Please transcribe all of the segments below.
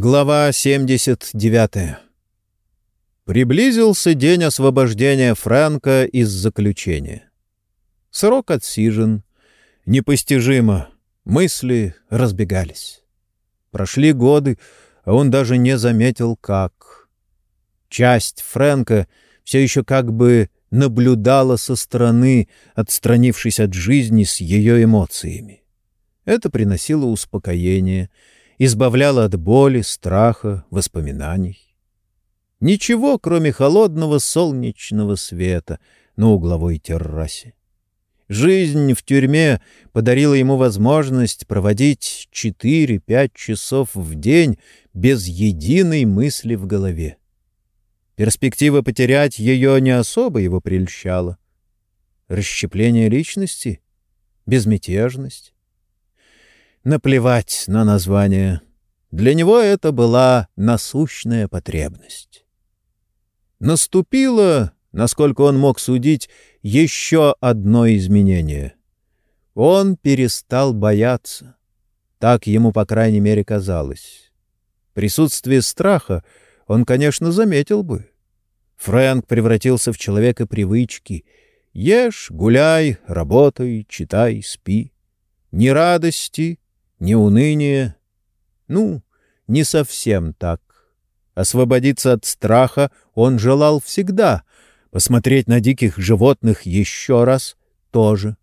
Глава 79 Приблизился день освобождения Фрэнка из заключения. Срок отсижен. Непостижимо. Мысли разбегались. Прошли годы, а он даже не заметил, как. Часть Фрэнка все еще как бы наблюдала со стороны, отстранившись от жизни с ее эмоциями. Это приносило успокоение — избавляла от боли, страха, воспоминаний. Ничего, кроме холодного солнечного света на угловой террасе. Жизнь в тюрьме подарила ему возможность проводить 4-5 часов в день без единой мысли в голове. Перспектива потерять ее не особо его прельщала. Расщепление личности? Безмятежность? Наплевать на название. Для него это была насущная потребность. Наступило, насколько он мог судить, еще одно изменение. Он перестал бояться. Так ему, по крайней мере, казалось. Присутствие страха он, конечно, заметил бы. Фрэнк превратился в человека привычки. Ешь, гуляй, работай, читай, спи. Ни радости, ни уныние. Ну, не совсем так. Освободиться от страха он желал всегда, посмотреть на диких животных еще раз тоже.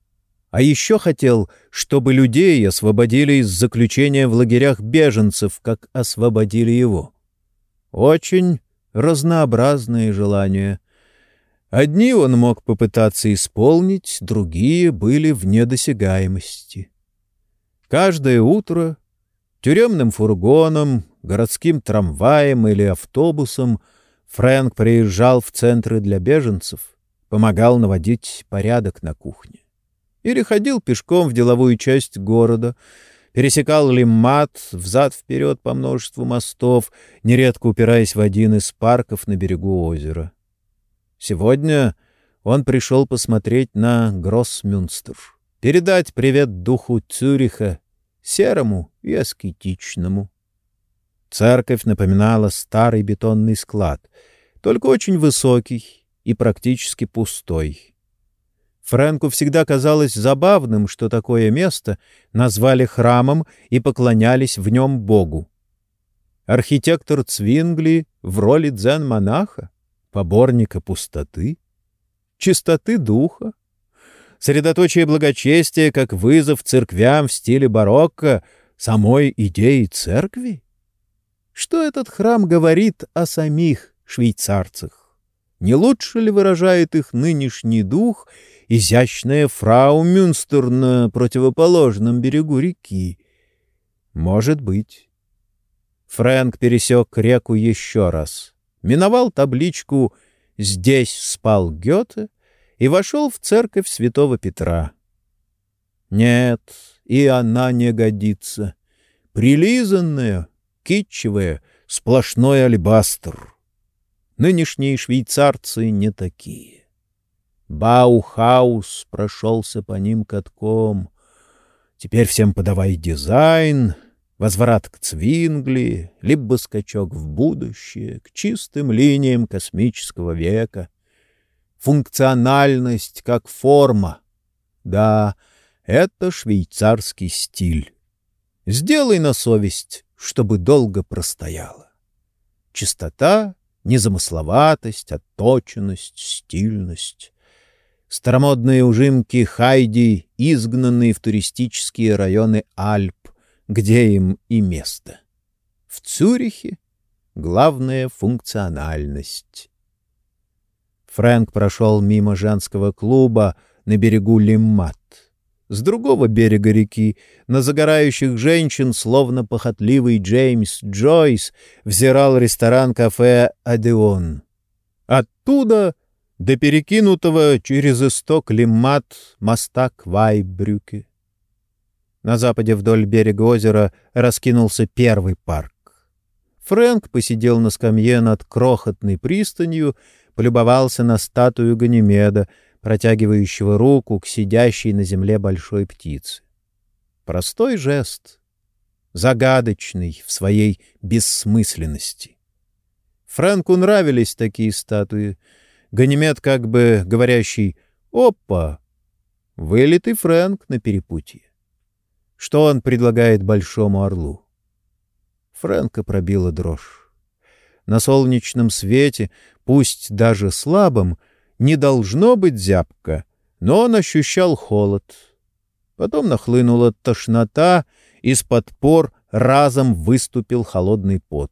А еще хотел, чтобы людей освободили из заключения в лагерях беженцев, как освободили его. Очень разнообразные желания. Одни он мог попытаться исполнить, другие были в недосягаемости. Каждое утро тюремным фургоном, городским трамваем или автобусом Фрэнк приезжал в центры для беженцев, помогал наводить порядок на кухне. Или ходил пешком в деловую часть города, пересекал Лиммат взад-вперед по множеству мостов, нередко упираясь в один из парков на берегу озера. Сегодня он пришел посмотреть на Гроссмюнстер — передать привет духу Цюриха, серому и аскетичному. Церковь напоминала старый бетонный склад, только очень высокий и практически пустой. Фрэнку всегда казалось забавным, что такое место назвали храмом и поклонялись в нем Богу. Архитектор Цвингли в роли дзен-монаха, поборника пустоты, чистоты духа, средоточие благочестия как вызов церквям в стиле барокко самой идеи церкви? Что этот храм говорит о самих швейцарцах? Не лучше ли выражает их нынешний дух изящная фрау Мюнстер на противоположном берегу реки? Может быть. Фрэнк пересек реку еще раз, миновал табличку «Здесь спал Гёте» и вошел в церковь святого Петра. Нет, и она не годится. Прилизанная, китчевая, сплошной алебастр. Нынешние швейцарцы не такие. Баухаус прошелся по ним катком. Теперь всем подавай дизайн, возврат к Цвингли, либо скачок в будущее, к чистым линиям космического века — функциональность как форма. Да, это швейцарский стиль. Сделай на совесть, чтобы долго простояло. Чистота, незамысловатость, отточенность, стильность. Старомодные ужимки Хайди, изгнанные в туристические районы Альп, где им и место. В Цюрихе главная функциональность. Фрэнк прошел мимо женского клуба на берегу Лиммат. С другого берега реки на загорающих женщин, словно похотливый Джеймс Джойс, взирал ресторан-кафе «Адеон». Оттуда до перекинутого через исток Лиммат моста Квайбрюке. На западе вдоль берега озера раскинулся первый парк. Фрэнк посидел на скамье над крохотной пристанью, полюбовался на статую Ганимеда, протягивающего руку к сидящей на земле большой птице. Простой жест. загадочный в своей бессмысленности. Фрэнку нравились такие статуи. Ганимед как бы говорящий «Опа!» Вылитый Фрэнк на перепутье. Что он предлагает Большому Орлу? Фрэнка пробила дрожь. На солнечном свете, пусть даже слабом, не должно быть зябко, но он ощущал холод. Потом нахлынула тошнота, из-под пор разом выступил холодный пот.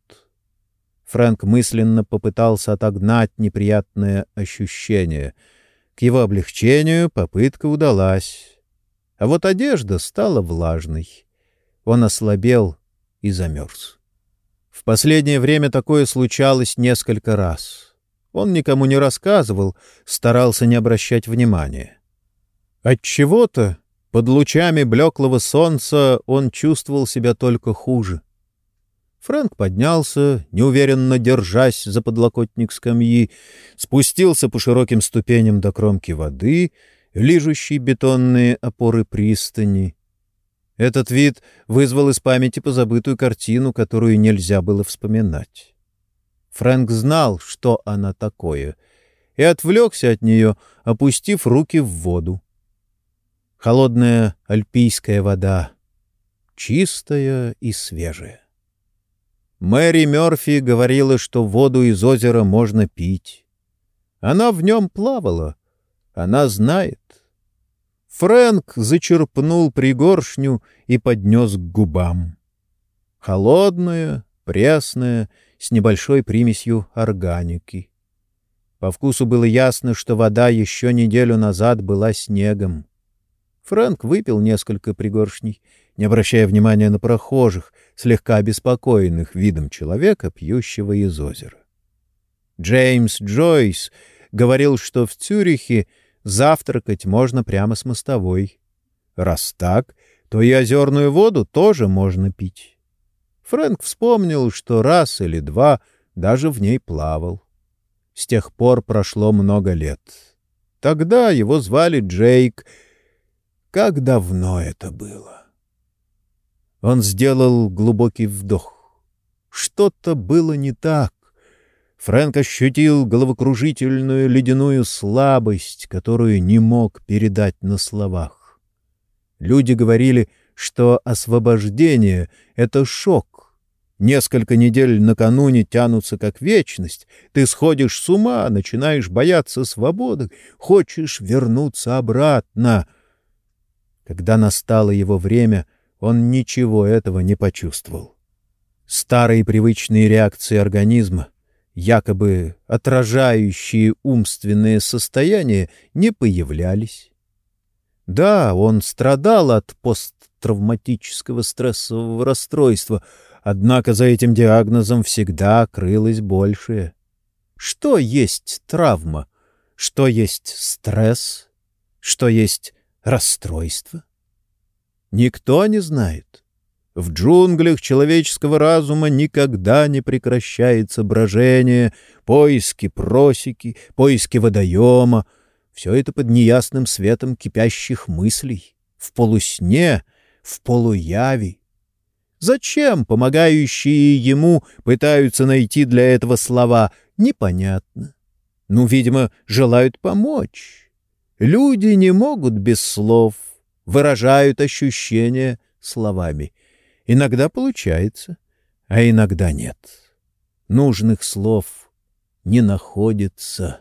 Фрэнк мысленно попытался отогнать неприятное ощущение. К его облегчению попытка удалась. А вот одежда стала влажной. Он ослабел и замерз. В последнее время такое случалось несколько раз. Он никому не рассказывал, старался не обращать внимания. От чего-то под лучами блеклого солнца он чувствовал себя только хуже. Фрэнк поднялся, неуверенно держась за подлокотник скамьи, спустился по широким ступеням до кромки воды, лижущей бетонные опоры пристани. Этот вид вызвал из памяти позабытую картину, которую нельзя было вспоминать. Фрэнк знал, что она такое, и отвлекся от нее, опустив руки в воду. Холодная альпийская вода, чистая и свежая. Мэри Мёрфи говорила, что воду из озера можно пить. Она в нем плавала, она знает. Фрэнк зачерпнул пригоршню и поднес к губам. Холодная, пресная, с небольшой примесью органики. По вкусу было ясно, что вода еще неделю назад была снегом. Фрэнк выпил несколько пригоршней, не обращая внимания на прохожих, слегка обеспокоенных видом человека, пьющего из озера. Джеймс Джойс говорил, что в Цюрихе завтракать можно прямо с мостовой. Раз так, то и озерную воду тоже можно пить. Фрэнк вспомнил, что раз или два даже в ней плавал. С тех пор прошло много лет. Тогда его звали Джейк — как давно это было! Он сделал глубокий вдох. Что-то было не так. Фрэнк ощутил головокружительную ледяную слабость, которую не мог передать на словах. Люди говорили, что освобождение — это шок. Несколько недель накануне тянутся как вечность. Ты сходишь с ума, начинаешь бояться свободы, хочешь вернуться обратно — когда настало его время, он ничего этого не почувствовал. Старые привычные реакции организма, якобы отражающие умственные состояния, не появлялись. Да, он страдал от посттравматического стрессового расстройства, однако за этим диагнозом всегда крылось большее. Что есть травма? Что есть стресс? Что есть расстройство? Никто не знает. В джунглях человеческого разума никогда не прекращается брожение, поиски просеки, поиски водоема. Все это под неясным светом кипящих мыслей, в полусне, в полуяви. Зачем помогающие ему пытаются найти для этого слова, непонятно. Ну, видимо, желают помочь. Люди не могут без слов, выражают ощущения словами. Иногда получается, а иногда нет. Нужных слов не находится.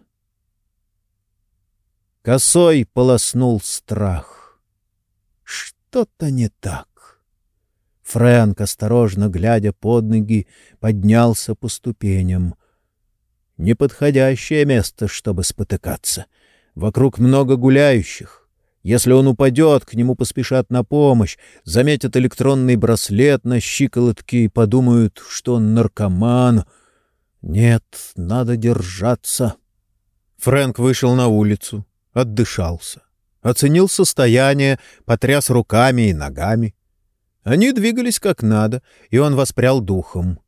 Косой полоснул страх. Что-то не так. Фрэнк, осторожно глядя под ноги, поднялся по ступеням. Неподходящее место, чтобы спотыкаться — Вокруг много гуляющих. Если он упадет, к нему поспешат на помощь, заметят электронный браслет на щиколотке и подумают, что он наркоман. Нет, надо держаться. Фрэнк вышел на улицу, отдышался, оценил состояние, потряс руками и ногами. Они двигались как надо, и он воспрял духом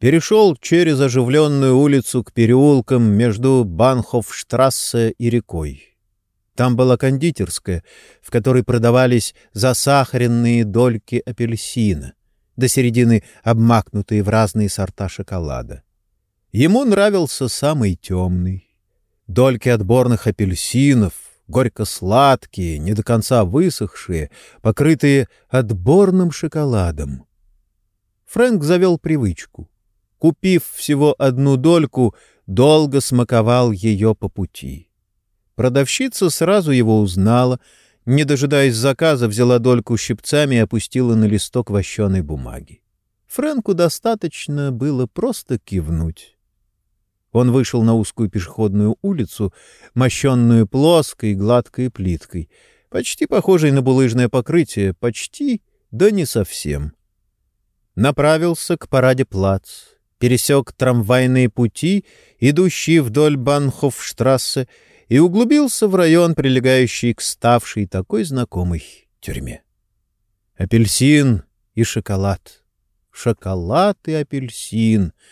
перешел через оживленную улицу к переулкам между Банхофштрассе и рекой. Там была кондитерская, в которой продавались засахаренные дольки апельсина, до середины обмакнутые в разные сорта шоколада. Ему нравился самый темный. Дольки отборных апельсинов, горько-сладкие, не до конца высохшие, покрытые отборным шоколадом. Фрэнк завел привычку. Купив всего одну дольку, долго смаковал ее по пути. Продавщица сразу его узнала, не дожидаясь заказа, взяла дольку щипцами и опустила на листок вощеной бумаги. Фрэнку достаточно было просто кивнуть. Он вышел на узкую пешеходную улицу, мощенную плоской гладкой плиткой, почти похожей на булыжное покрытие, почти, да не совсем. Направился к параде плац, пересек трамвайные пути, идущие вдоль Банхофштрассе, и углубился в район, прилегающий к ставшей такой знакомой тюрьме. Апельсин и шоколад. Шоколад и апельсин —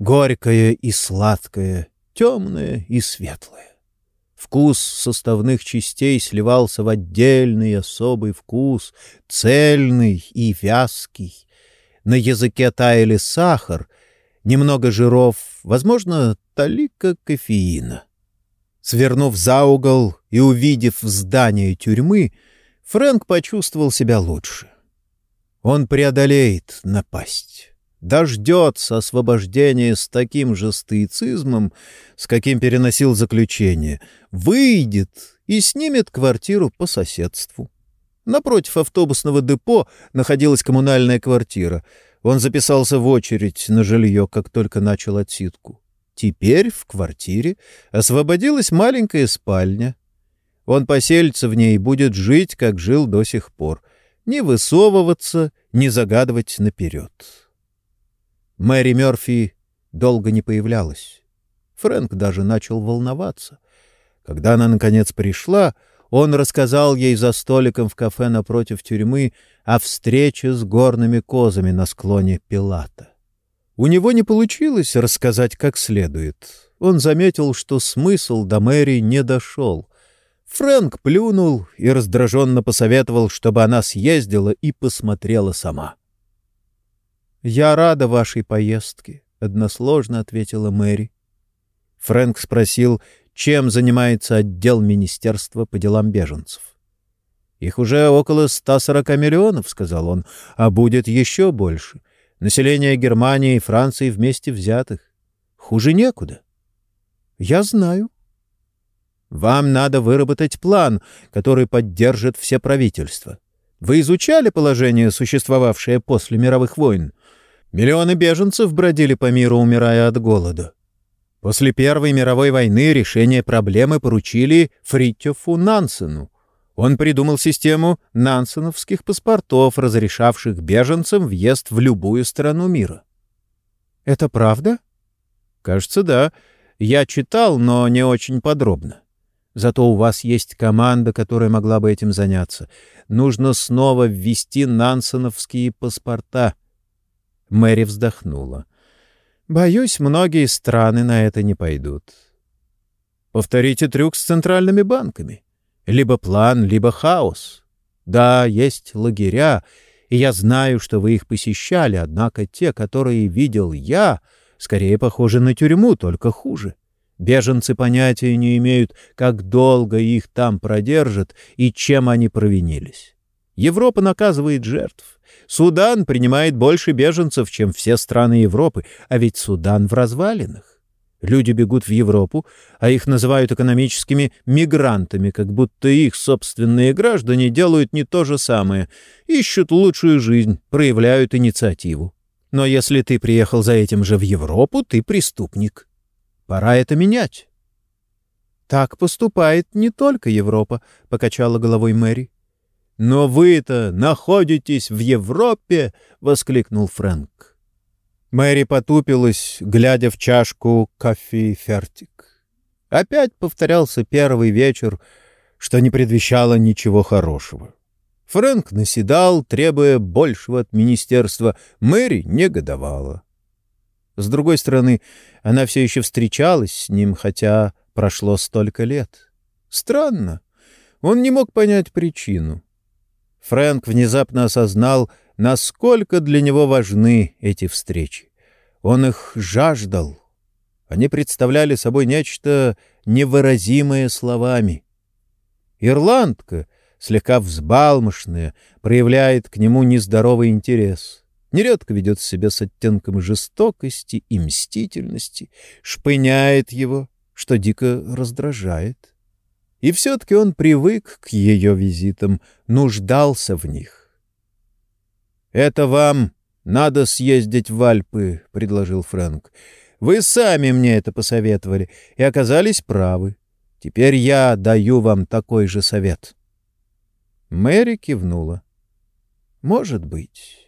горькое и сладкое, темное и светлое. Вкус составных частей сливался в отдельный особый вкус, цельный и вязкий. На языке таяли сахар, немного жиров, возможно, талика кофеина. Свернув за угол и увидев здание тюрьмы, Фрэнк почувствовал себя лучше. Он преодолеет напасть дождется освобождения с таким же стоицизмом, с каким переносил заключение, выйдет и снимет квартиру по соседству. Напротив автобусного депо находилась коммунальная квартира. Он записался в очередь на жилье, как только начал отсидку. Теперь в квартире освободилась маленькая спальня. Он поселится в ней и будет жить, как жил до сих пор. Не высовываться, не загадывать наперед. Мэри Мёрфи долго не появлялась. Фрэнк даже начал волноваться. Когда она, наконец, пришла, он рассказал ей за столиком в кафе напротив тюрьмы о встрече с горными козами на склоне Пилата. У него не получилось рассказать как следует. Он заметил, что смысл до Мэри не дошел. Фрэнк плюнул и раздраженно посоветовал, чтобы она съездила и посмотрела сама. — «Я рада вашей поездке», — односложно ответила Мэри. Фрэнк спросил, чем занимается отдел Министерства по делам беженцев. «Их уже около 140 миллионов», — сказал он, — «а будет еще больше. Население Германии и Франции вместе взятых. Хуже некуда». «Я знаю». «Вам надо выработать план, который поддержит все правительства. Вы изучали положение, существовавшее после мировых войн? Миллионы беженцев бродили по миру, умирая от голода. После Первой мировой войны решение проблемы поручили Фритьофу Нансену. Он придумал систему нансеновских паспортов, разрешавших беженцам въезд в любую страну мира. «Это правда?» «Кажется, да. Я читал, но не очень подробно. Зато у вас есть команда, которая могла бы этим заняться. Нужно снова ввести нансеновские паспорта». Мэри вздохнула. «Боюсь, многие страны на это не пойдут». «Повторите трюк с центральными банками. Либо план, либо хаос. Да, есть лагеря, и я знаю, что вы их посещали, однако те, которые видел я, скорее похожи на тюрьму, только хуже. Беженцы понятия не имеют, как долго их там продержат и чем они провинились. Европа наказывает жертв. Судан принимает больше беженцев, чем все страны Европы, а ведь Судан в развалинах. Люди бегут в Европу, а их называют экономическими мигрантами, как будто их собственные граждане делают не то же самое, ищут лучшую жизнь, проявляют инициативу. Но если ты приехал за этим же в Европу, ты преступник. Пора это менять. «Так поступает не только Европа», — покачала головой Мэри. «Но вы-то находитесь в Европе!» — воскликнул Фрэнк. Мэри потупилась, глядя в чашку кофе фертик. Опять повторялся первый вечер, что не предвещало ничего хорошего. Фрэнк наседал, требуя большего от министерства. Мэри негодовала. С другой стороны, она все еще встречалась с ним, хотя прошло столько лет. Странно. Он не мог понять причину. Фрэнк внезапно осознал, насколько для него важны эти встречи. Он их жаждал. Они представляли собой нечто невыразимое словами. Ирландка, слегка взбалмошная, проявляет к нему нездоровый интерес. Нередко ведет себя с оттенком жестокости и мстительности, шпыняет его, что дико раздражает. И все-таки он привык к ее визитам, нуждался в них. «Это вам надо съездить в Альпы», — предложил Фрэнк. «Вы сами мне это посоветовали и оказались правы. Теперь я даю вам такой же совет». Мэри кивнула. «Может быть».